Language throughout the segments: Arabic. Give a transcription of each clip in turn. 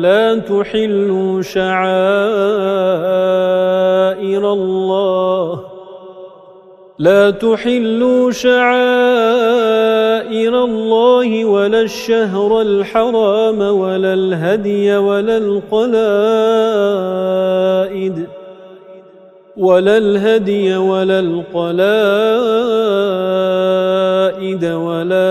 لا تحلوا شعائر الله. لا تحلوا شعائر الله ولا الشهر الحرام ولا الهدي ولا القلائد ولا الهدي ولا القلائد ولا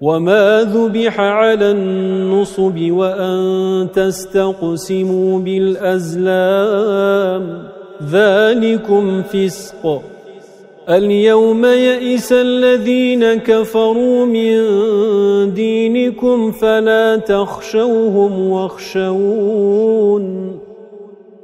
وما ذبح على النصب وأن تستقسموا بالأزلام ذلكم فسق اليوم يئس الذين كفروا من دينكم فلا تخشوهم واخشون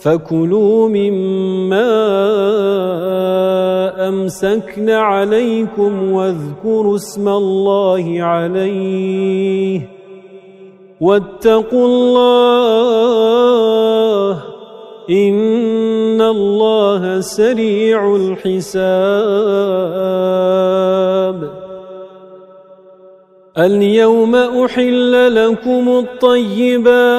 فكلوا مما أمسكن عليكم واذكروا اسم الله عليه واتقوا الله إن الله سريع الحساب اليوم أحل لكم الطيبات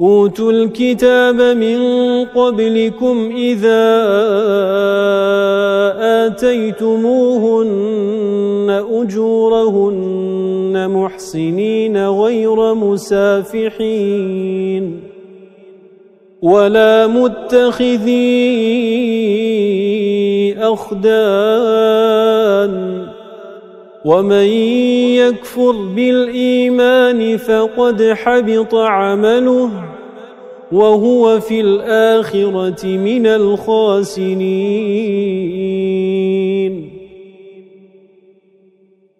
أوتوا الكتاب من قبلكم إذا آتيتموهن أجورهن محسنين غير مسافحين ولا متخذي أخدان ومن يكفر بالإيمان فقد حبط عمله وهو في الآخرة من الخاسرين.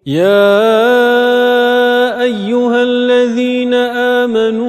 يا أيها الذين آمنوا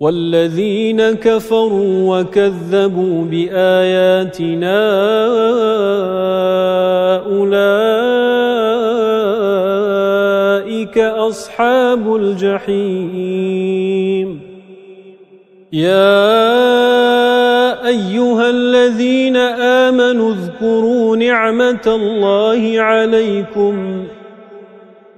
والذين كفروا وكذبوا بآياتنا أولئك أصحاب الجحيم. يا أيها الذين آمنوا اذكروا نعمة الله عليكم.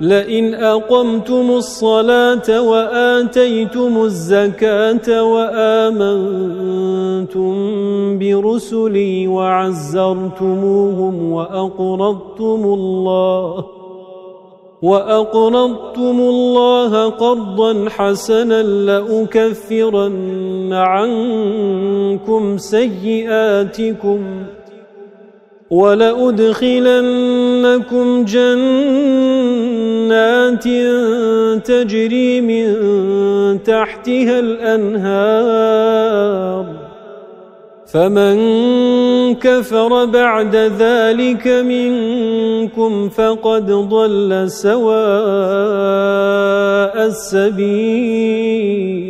لئن أقمتم الصلاة وآتيتم الزكاة وآمنتم برسلي وعزرتموهم وأقرضتم الله وأقرضتم الله قرضا حسنا لأكفرن عنكم سيئاتكم ولأدخلنكم جنات تجري من تحتها الأنهار. فمن كفر بعد ذلك منكم فقد ضل سواء السبيل.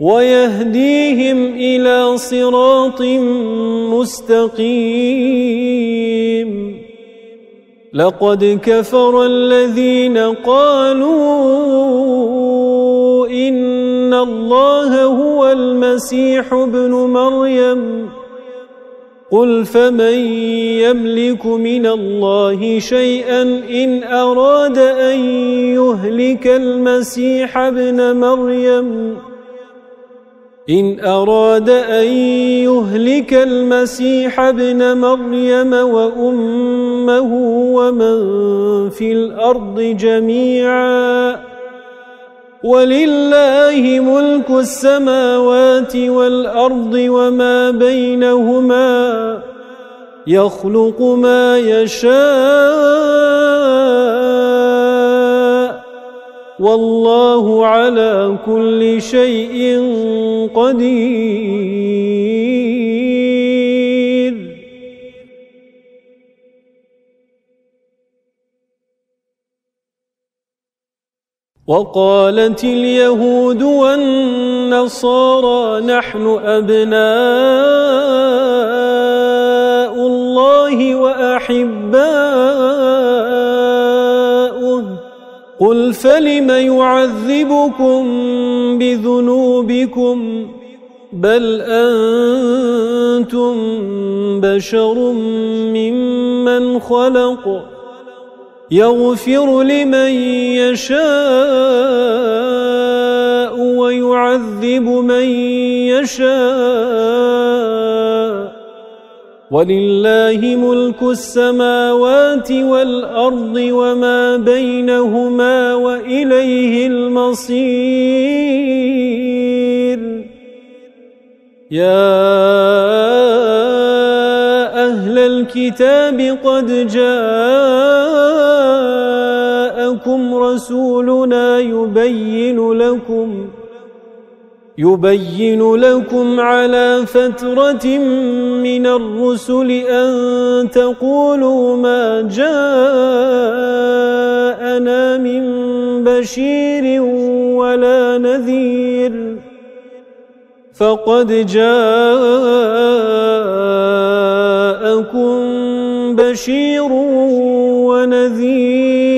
ويهديهم إلى صراط مستقيم. لقد كفر الذين قالوا إن الله هو المسيح ابن مريم. قل فمن يملك من الله شيئا إن أراد أن يهلك المسيح ابن مريم؟ إن أراد أن يهلك المسيح ابن مريم وأمه ومن في الأرض جميعا ولله ملك السماوات والأرض وما بينهما يخلق ما يشاء والله على كل شيء قدير. وقالت اليهود والنصارى نحن أبناء الله وأحباؤه. قل فلم يعذبكم بذنوبكم بل أنتم بشر ممن خلق يغفر لمن يشاء ويعذب من يشاء وَلِلَّهِ مُلْكُ السَّمَاوَاتِ وَالْأَرْضِ وَمَا بَيْنَهُمَا وَإِلَيْهِ الْمَصِيرُ. يَا أَهْلَ الْكِتَابِ قَدْ جَاءَكُمْ رَسُولُنَا يُبَيِّنُ لَكُمْ يُبَيِّنُ لَكُمْ عَلَى فَتْرَةٍ مِنَ الرُّسُلِ أَن تَقُولُوا مَا جَاءَنَا مِن بَشِيرٍ وَلَا نَذِيرٍ. فَقَدْ جَاءَكُم بَشِيرٌ وَنَذِيرٌ.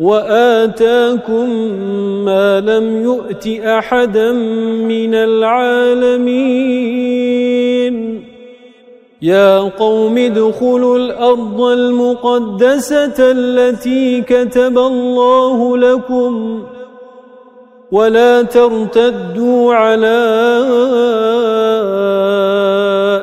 وآتاكم ما لم يؤت أحدا من العالمين. يا قوم ادخلوا الأرض المقدسة التي كتب الله لكم ولا ترتدوا على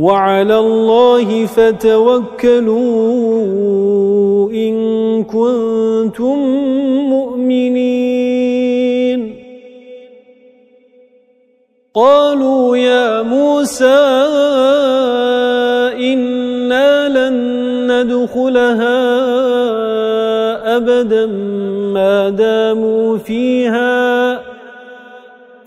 وَعَلَى اللَّهِ فَتَوَكَّلُوا إِن كُنتُم مُّؤْمِنِينَ. قَالُوا يَا مُوسَى إِنَّا لَن نَّدْخُلَهَا أَبَدًا مَا دَامُوا فِيهَا.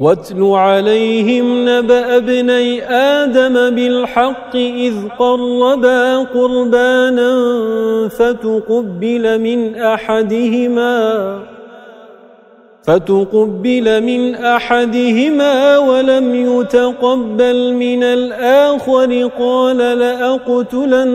واتل عليهم نبأ ابني آدم بالحق إذ قربا قربانا فتقبل من أحدهما فتقبل من أحدهما ولم يتقبل من الآخر قال لأقتلنك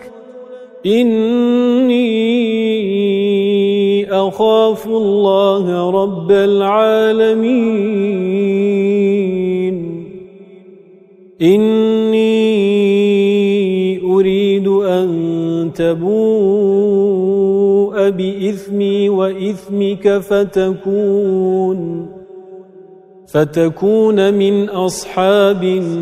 إِنِّي أَخَافُ اللَّهَ رَبَّ الْعَالَمِينَ. إني أريد أن تبوء بإثمي وإثمك فتكون فتكون من أصحاب النار.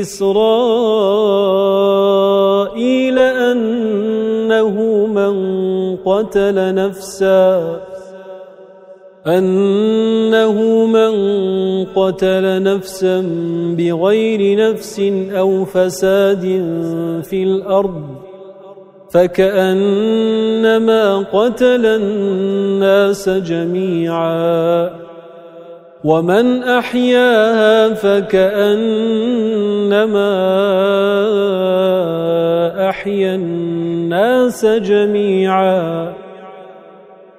إسرائيل أنه من قتل نفسا أنه من قتل نفسا بغير نفس أو فساد في الأرض فكأنما قتل الناس جميعا. ومن أحياها فكأنما أحيا الناس جميعا.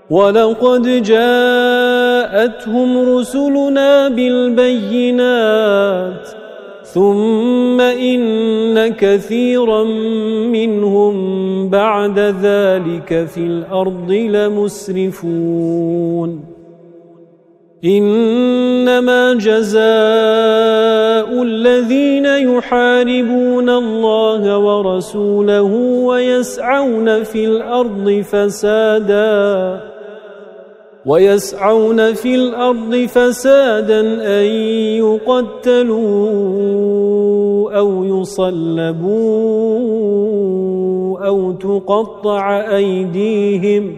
ولقد جاءتهم رسلنا بالبينات ثم إن كثيرا منهم بعد ذلك في الأرض لمسرفون. إنما جزاء الذين يحاربون الله ورسوله ويسعون في الأرض فساداً ويسعون في الأرض فسادا أن يقتلوا أو يصلبوا أو تقطع أيديهم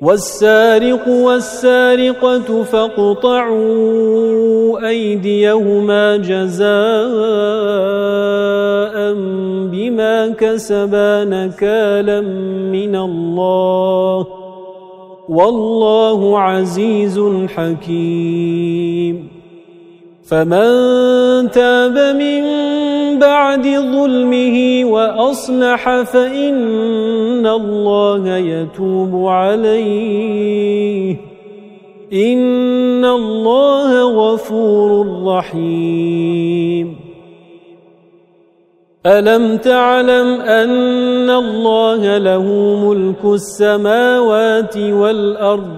والسارق والسارقة فاقطعوا أيديهما جزاء بما كسبا نكالا من الله والله عزيز حكيم فمن تاب من بعد ظلمه وأصلح فإن الله يتوب عليه. إِنَّ اللَّهَ غَفُورٌ رَّحِيمٌ. أَلَمْ تَعْلَمْ أَنَّ اللَّهَ لَهُ مُلْكُ السَّمَاوَاتِ وَالْأَرْضِ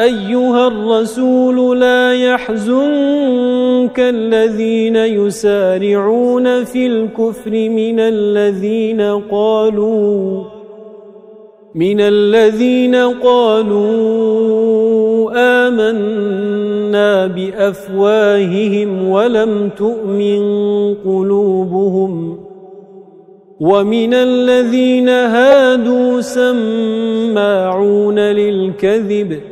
أَيُّهَا الرَّسُولُ لَا يَحْزُنكَ الَّذِينَ يُسَارِعُونَ فِي الْكُفْرِ مِنَ الَّذِينَ قَالُوا مِنَ الَّذِينَ قَالُوا آمَنَّا بِأَفْوَاهِهِمْ وَلَمْ تُؤْمِنْ قُلُوبُهُمْ وَمِنَ الَّذِينَ هَادُوا سَمَّاعُونَ لِلْكَذِبِ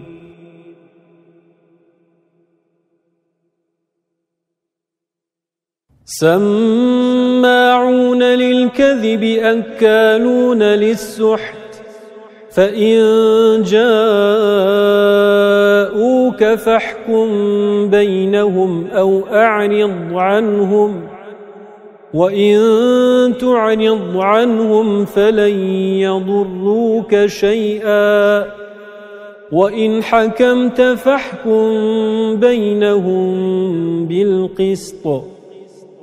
سماعون للكذب أكالون للسحت. فإن جاءوك فاحكم بينهم أو أعرض عنهم. وإن تعرض عنهم فلن يضروك شيئا. وإن حكمت فاحكم بينهم بالقسط.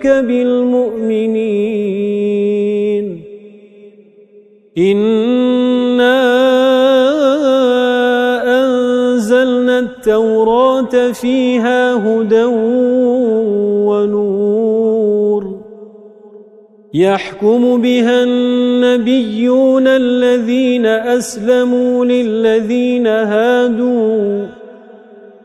بالمؤمنين. إِنَّا التوراة فيها هدى ونور. يحكم بها النبيون الذين أسلموا للذين هادوا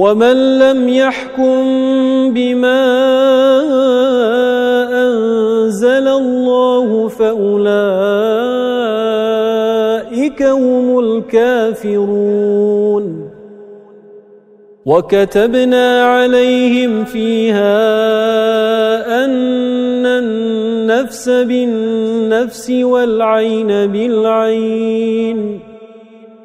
ومن لم يحكم بما أنزل الله فأولئك أولئك هم الكافرون وكتبنا عليهم فيها أن النفس بالنفس والعين بالعين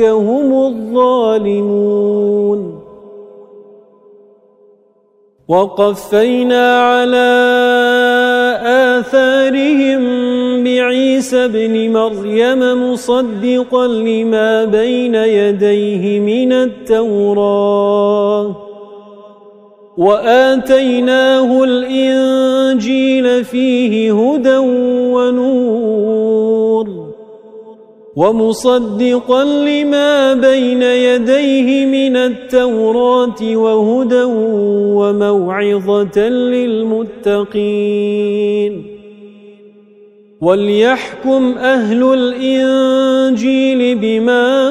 هم الظالمون. وقفينا على آثارهم بعيسى بن مريم مصدقا لما بين يديه من التوراة. وآتيناه الإنجيل فيه هدى ونور. ومصدقا لما بين يديه من التوراة وهدى وموعظة للمتقين. وليحكم أهل الإنجيل بما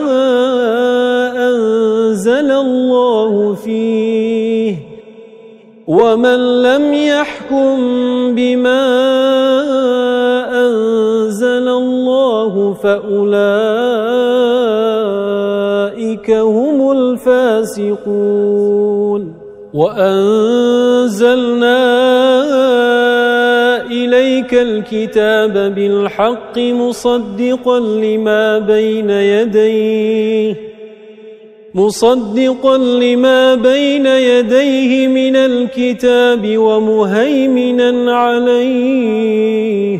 أنزل الله فيه. ومن لم يحكم بما أنزل فأولئك هم الفاسقون. وأنزلنا إليك الكتاب بالحق مصدقا لما بين يديه مصدقا لما بين يديه من الكتاب ومهيمنا عليه.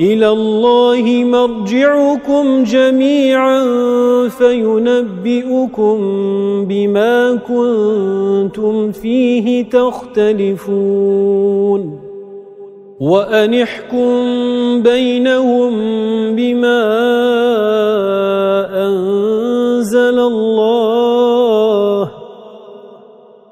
إلى الله مرجعكم جميعا فينبئكم بما كنتم فيه تختلفون. وأنحكم بينهم بما أنزل الله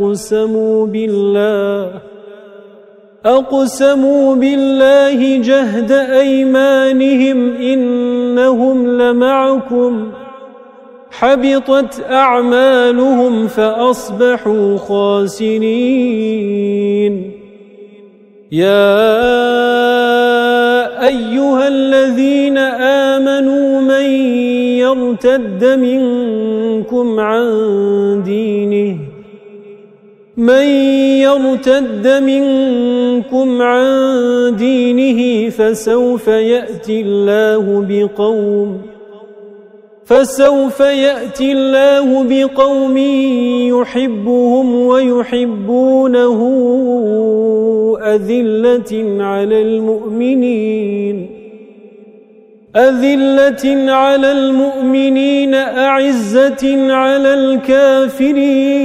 أقسموا بالله أقسموا بالله جهد أيمانهم إنهم لمعكم. حبطت أعمالهم فأصبحوا خاسرين. يا أيها الذين آمنوا من يرتد منكم عن دينه من يرتد منكم عن دينه فسوف يأتي الله بقوم فسوف يأتي الله بقوم يحبهم ويحبونه أذلة على المؤمنين أذلة على المؤمنين أعزة على الكافرين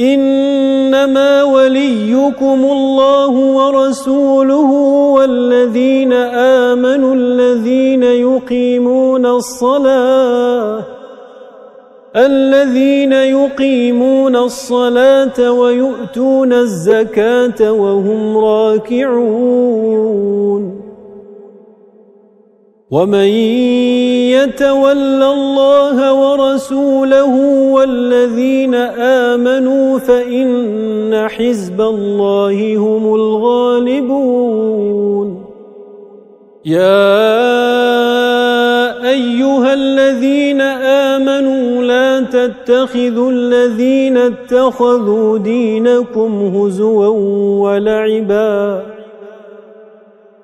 إنما وليكم الله ورسوله والذين آمنوا الذين يقيمون الصلاة الذين يقيمون الصلاة ويؤتون الزكاة وهم راكعون. ومن يتول الله ورسوله والذين آمنوا فإن حزب الله هم الغالبون يا أيها الذين آمنوا لا تتخذوا الذين اتخذوا دينكم هزوا ولعبا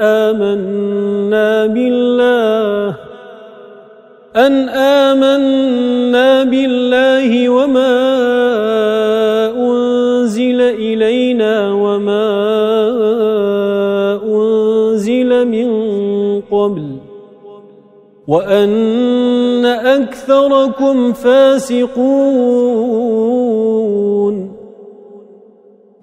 آمَنَّا بِاللَّهِ أَنْ آمَنَّا بِاللَّهِ وَمَا أُنْزِلَ إِلَيْنَا وَمَا أُنْزِلَ مِنْ قَبْلُ وَأَنَّ أَكْثَرَكُمْ فَاسِقُونَ.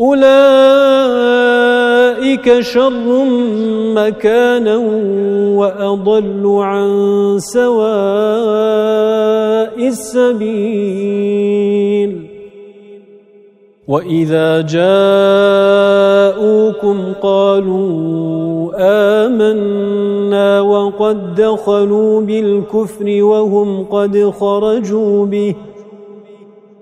أُولَئِكَ شَرٌّ مَكَانًا وَأَضَلُّ عَن سَوَاءِ السَّبِيلِ. وَإِذَا جَاءُوكُمْ قَالُوا آمَنَّا وَقَدْ دَخَلُوا بِالْكُفْرِ وَهُمْ قَدْ خَرَجُوا بِهِ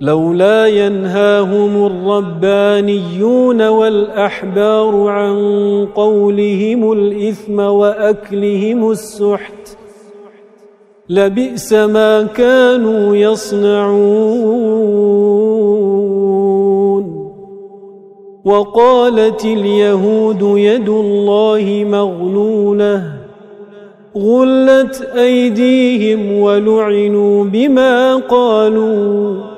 لولا ينهاهم الربانيون والأحبار عن قولهم الإثم وأكلهم السحت لبئس ما كانوا يصنعون. وقالت اليهود يد الله مغلولة غلت أيديهم ولعنوا بما قالوا.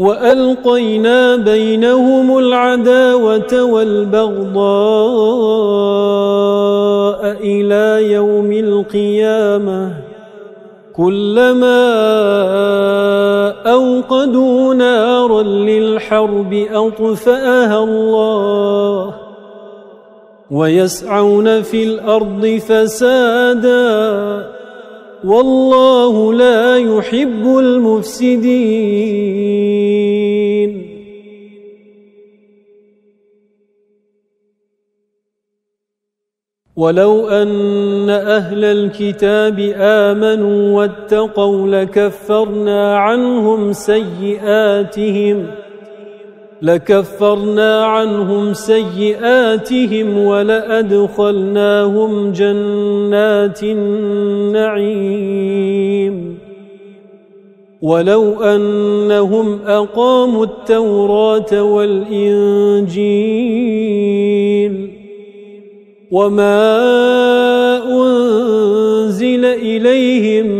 وألقينا بينهم العداوة والبغضاء إلى يوم القيامة. كلما أوقدوا نارا للحرب أطفأها الله. ويسعون في الأرض فسادا. والله لا يحب المفسدين. ولو أن أهل الكتاب آمنوا واتقوا لكفرنا عنهم سيئاتهم لكفرنا عنهم سيئاتهم ولأدخلناهم جنات النعيم. ولو أنهم أقاموا التوراة والإنجيل وما أنزل إليهم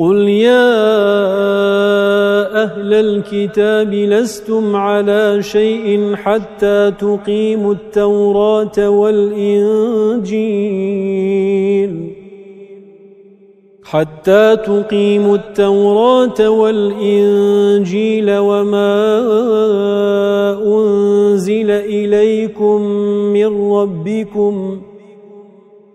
قل يا أهل الكتاب لستم على شيء حتى تقيموا التوراة والإنجيل حتى تقيموا التوراة والإنجيل وما أنزل إليكم من ربكم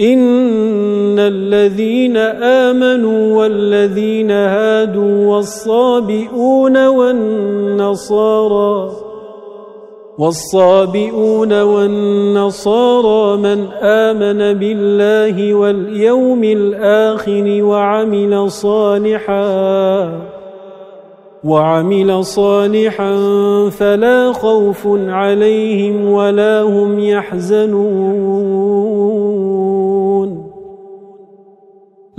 إن الذين آمنوا والذين هادوا والصابئون والنصارى والصابئون والنصارى من آمن بالله واليوم الآخر وعمل صالحا وعمل صالحا فلا خوف عليهم ولا هم يحزنون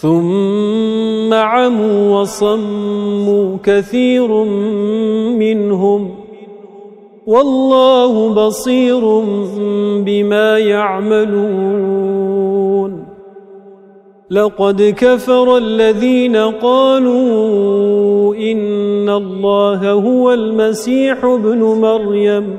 ثم عموا وصموا كثير منهم والله بصير بما يعملون لقد كفر الذين قالوا إن الله هو المسيح ابن مريم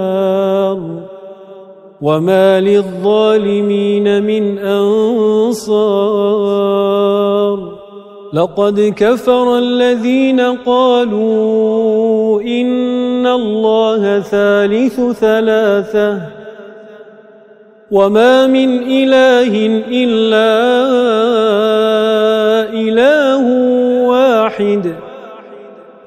وما للظالمين من أنصار لقد كفر الذين قالوا إن الله ثالث ثلاثة وما من إله إلا إله واحد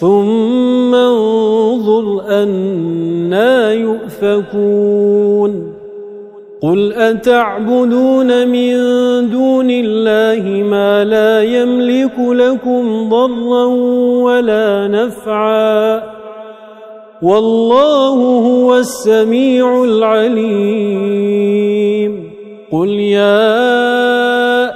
ثم انظر أنا يؤفكون. قل أتعبدون من دون الله ما لا يملك لكم ضرا ولا نفعا. والله هو السميع العليم. قل يا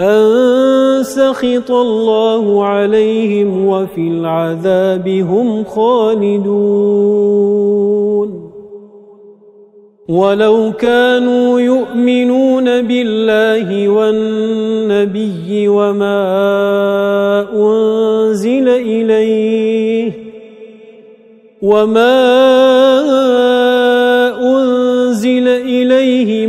أن سخط الله عليهم وفي العذاب هم خالدون. ولو كانوا يؤمنون بالله والنبي وما أنزل إليه وما أنزل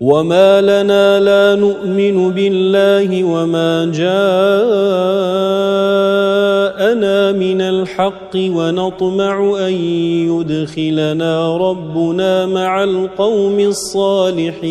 وَمَا لَنَا لَا نُؤْمِنُ بِاللَّهِ وَمَا جَاءَنَا مِنَ الْحَقِّ وَنَطْمَعُ أَن يُدْخِلَنَا رَبُّنَا مَعَ الْقَوْمِ الصَّالِحِينَ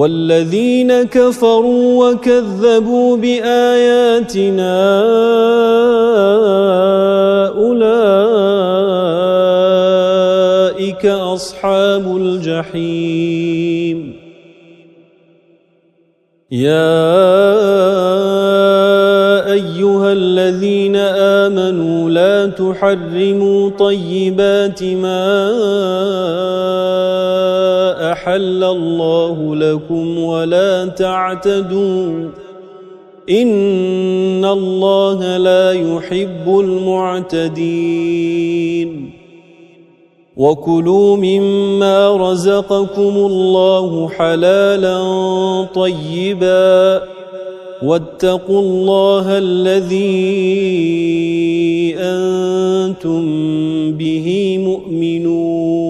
وَالَّذِينَ كَفَرُوا وَكَذَّبُوا بِآيَاتِنَا أُولَئِكَ أَصْحَابُ الْجَحِيمِ. يَا أَيُّهَا الَّذِينَ آمَنُوا لَا تُحَرِّمُوا طَيِّبَاتِ مَا أَحَلَّ اللَّهُ لَكُمْ وَلَا تَعْتَدُوا. إِنَّ اللَّهَ لَا يُحِبُّ الْمُعْتَدِينَ. وَكُلُوا مِمَّا رَزَقَكُمُ اللَّهُ حَلَالًا طَيِّبًا. وَاتَّقُوا اللَّهَ الَّذِي أَنْتُمْ بِهِ مُؤْمِنُونَ.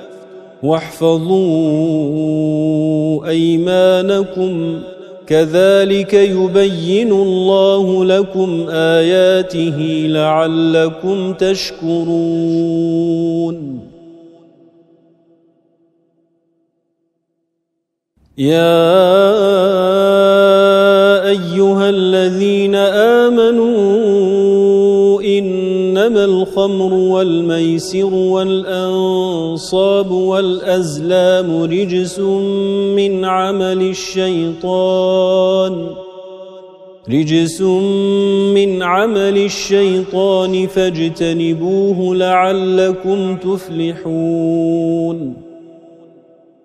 واحفظوا أيمانكم. كذلك يبين الله لكم آياته لعلكم تشكرون. يا أيها الذين آمنوا إنما الخمر والميسر والأنصاب والأزلام رجس من عمل الشيطان رجس من عمل الشيطان فاجتنبوه لعلكم تفلحون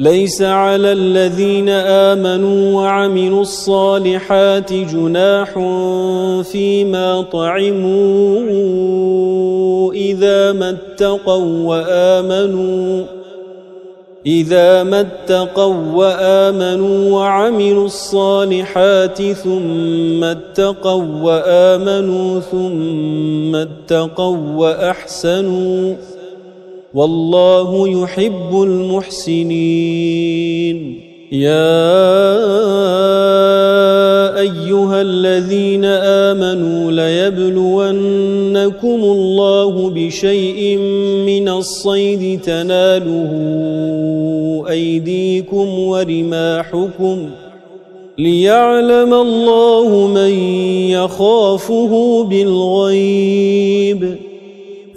ليس على الذين آمنوا وعملوا الصالحات جناح فيما طعموا إذا ما اتقوا وآمنوا إذا ما اتقوا وآمنوا وعملوا الصالحات ثم اتقوا وآمنوا ثم اتقوا وأحسنوا والله يحب المحسنين. يا أيها الذين آمنوا ليبلونكم الله بشيء من الصيد تناله أيديكم ورماحكم ليعلم الله من يخافه بالغيب.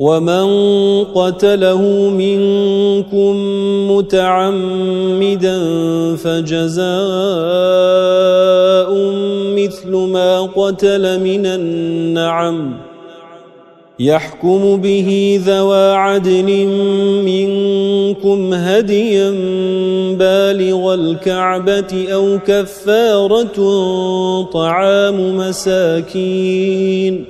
ومن قتله منكم متعمدا فجزاء مثل ما قتل من النعم يحكم به ذوى عدل منكم هديا بالغ الكعبة أو كفارة طعام مساكين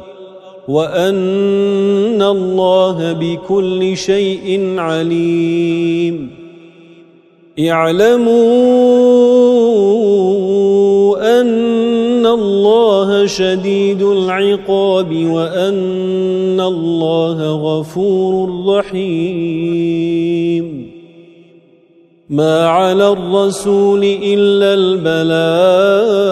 وأن الله بكل شيء عليم اعلموا أن الله شديد العقاب وأن الله غفور رحيم ما على الرسول إلا البلاغ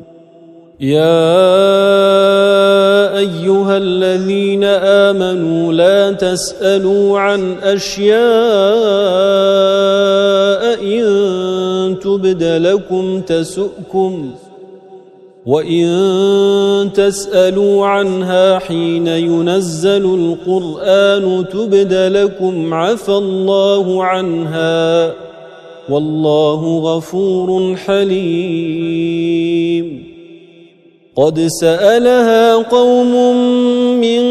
يا أيها الذين آمنوا لا تسألوا عن أشياء إن تبد لكم تسؤكم وإن تسألوا عنها حين ينزل القرآن تبد لكم عفى الله عنها والله غفور حليم قد سألها قوم من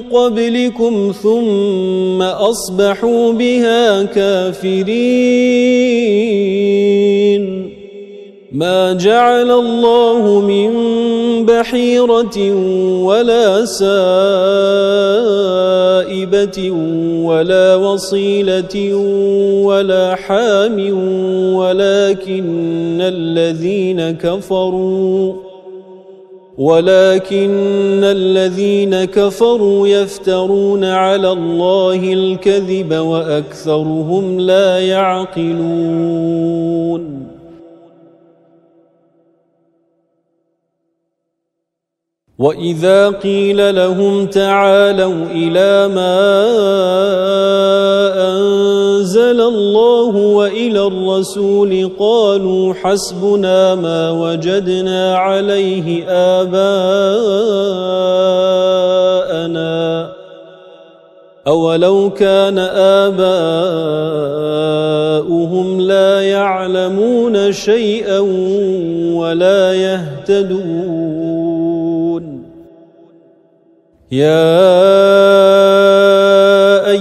قبلكم ثم أصبحوا بها كافرين. ما جعل الله من بحيرة ولا سائبة ولا وصيلة ولا حام ولكن الذين كفروا ولكن الذين كفروا يفترون على الله الكذب وأكثرهم لا يعقلون. وَإِذَا قِيلَ لَهُمْ تَعَالَوْا إِلَى مَا أَنزَلَ اللَّهُ وَإِلَى الرَّسُولِ قَالُوا حَسْبُنَا مَا وَجَدْنَا عَلَيْهِ آبَاءَنَا. أَوَلَوْ كَانَ آبَاؤُهُمْ لَا يَعْلَمُونَ شَيْئًا وَلَا يَهْتَدُونَ. يَا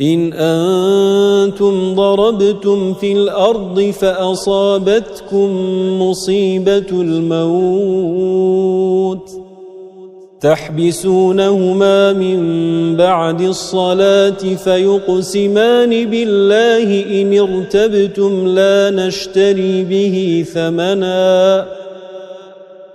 إن أنتم ضربتم في الأرض فأصابتكم مصيبة الموت. تحبسونهما من بعد الصلاة فيقسمان بالله إن ارتبتم لا نشتري به ثمنا.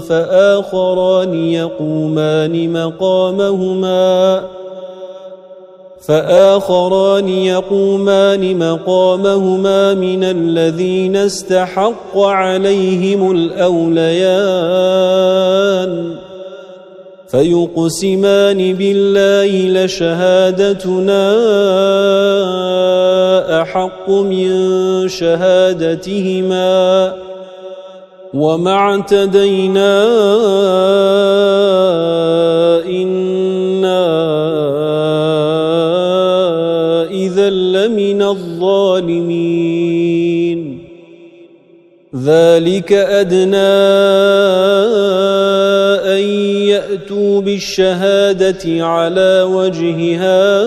فآخران يقومان مقامهما. فآخران يقومان مقامهما من الذين استحق عليهم الأوليان. فيقسمان بالله لشهادتنا أحق من شهادتهما. وما اعتدينا إنا إذا لمن الظالمين ذلك أدنى أن يأتوا بالشهادة على وجهها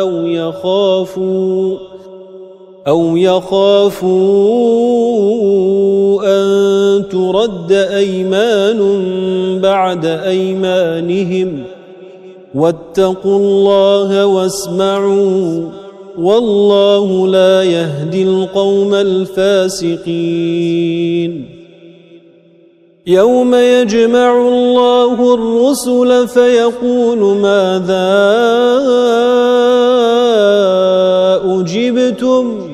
أو يخافوا أو يخافوا أن ترد أيمان بعد أيمانهم واتقوا الله واسمعوا والله لا يهدي القوم الفاسقين. يوم يجمع الله الرسل فيقول ماذا أجبتم؟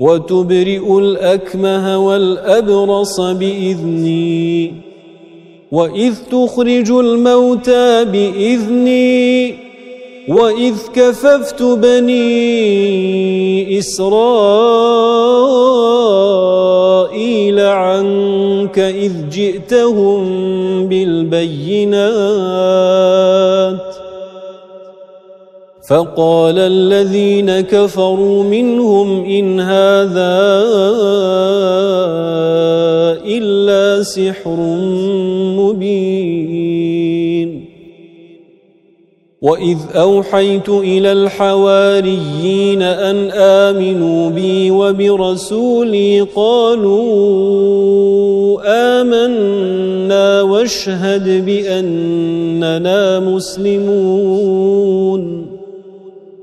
وَتُبْرِئُ الْأَكْمَهَ وَالْأَبْرَصَ بِإِذْنِي وَإِذْ تُخْرِجُ الْمَوْتَى بِإِذْنِي وَإِذْ كَفَفْتُ بَنِي إِسْرَائِيلَ عَنكَ إِذْ جِئْتَهُم بِالْبَيِّنَاتِ. فَقَالَ الَّذِينَ كَفَرُوا مِنْهُمْ إِنْ هَذَا إِلَّا سِحْرٌ مُبِينٌ. وَإِذْ أَوْحَيْتُ إِلَى الْحَوَارِيِّينَ أَنْ آمِنُوا بِي وَبِرَسُولِي قَالُوا آمَنَّا وَاشْهَدْ بِأَنَّنَا مُسْلِمُونَ.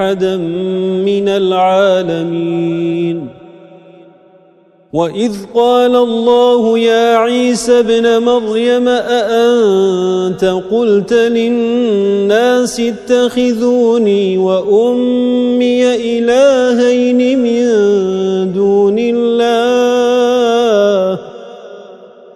أحدا من العالمين. وَإِذْ قَالَ اللَّهُ يَا عِيسَى ابْنَ مَرْيَمَ أَأَنْتَ قُلْتَ لِلنَّاسِ اتَّخِذُونِي وَأُمِّيَ إِلَٰهَيْنِ مِن دُونِ اللَّهِ؟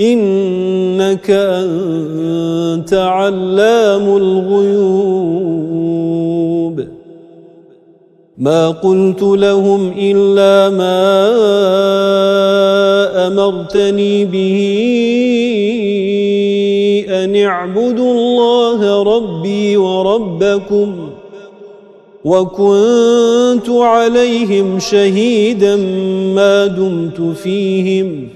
إِنَّكَ أَنْتَ عَلَّامُ الْغُيُوبِ. مَا قُلْتُ لَهُمْ إِلَّا مَا أَمَرْتَنِي بِهِ أَنِ اعْبُدُوا اللَّهَ رَبِّي وَرَبَّكُمْ وَكُنْتُ عَلَيْهِمْ شَهِيدًا مَا دُمْتُ فِيهِمْ.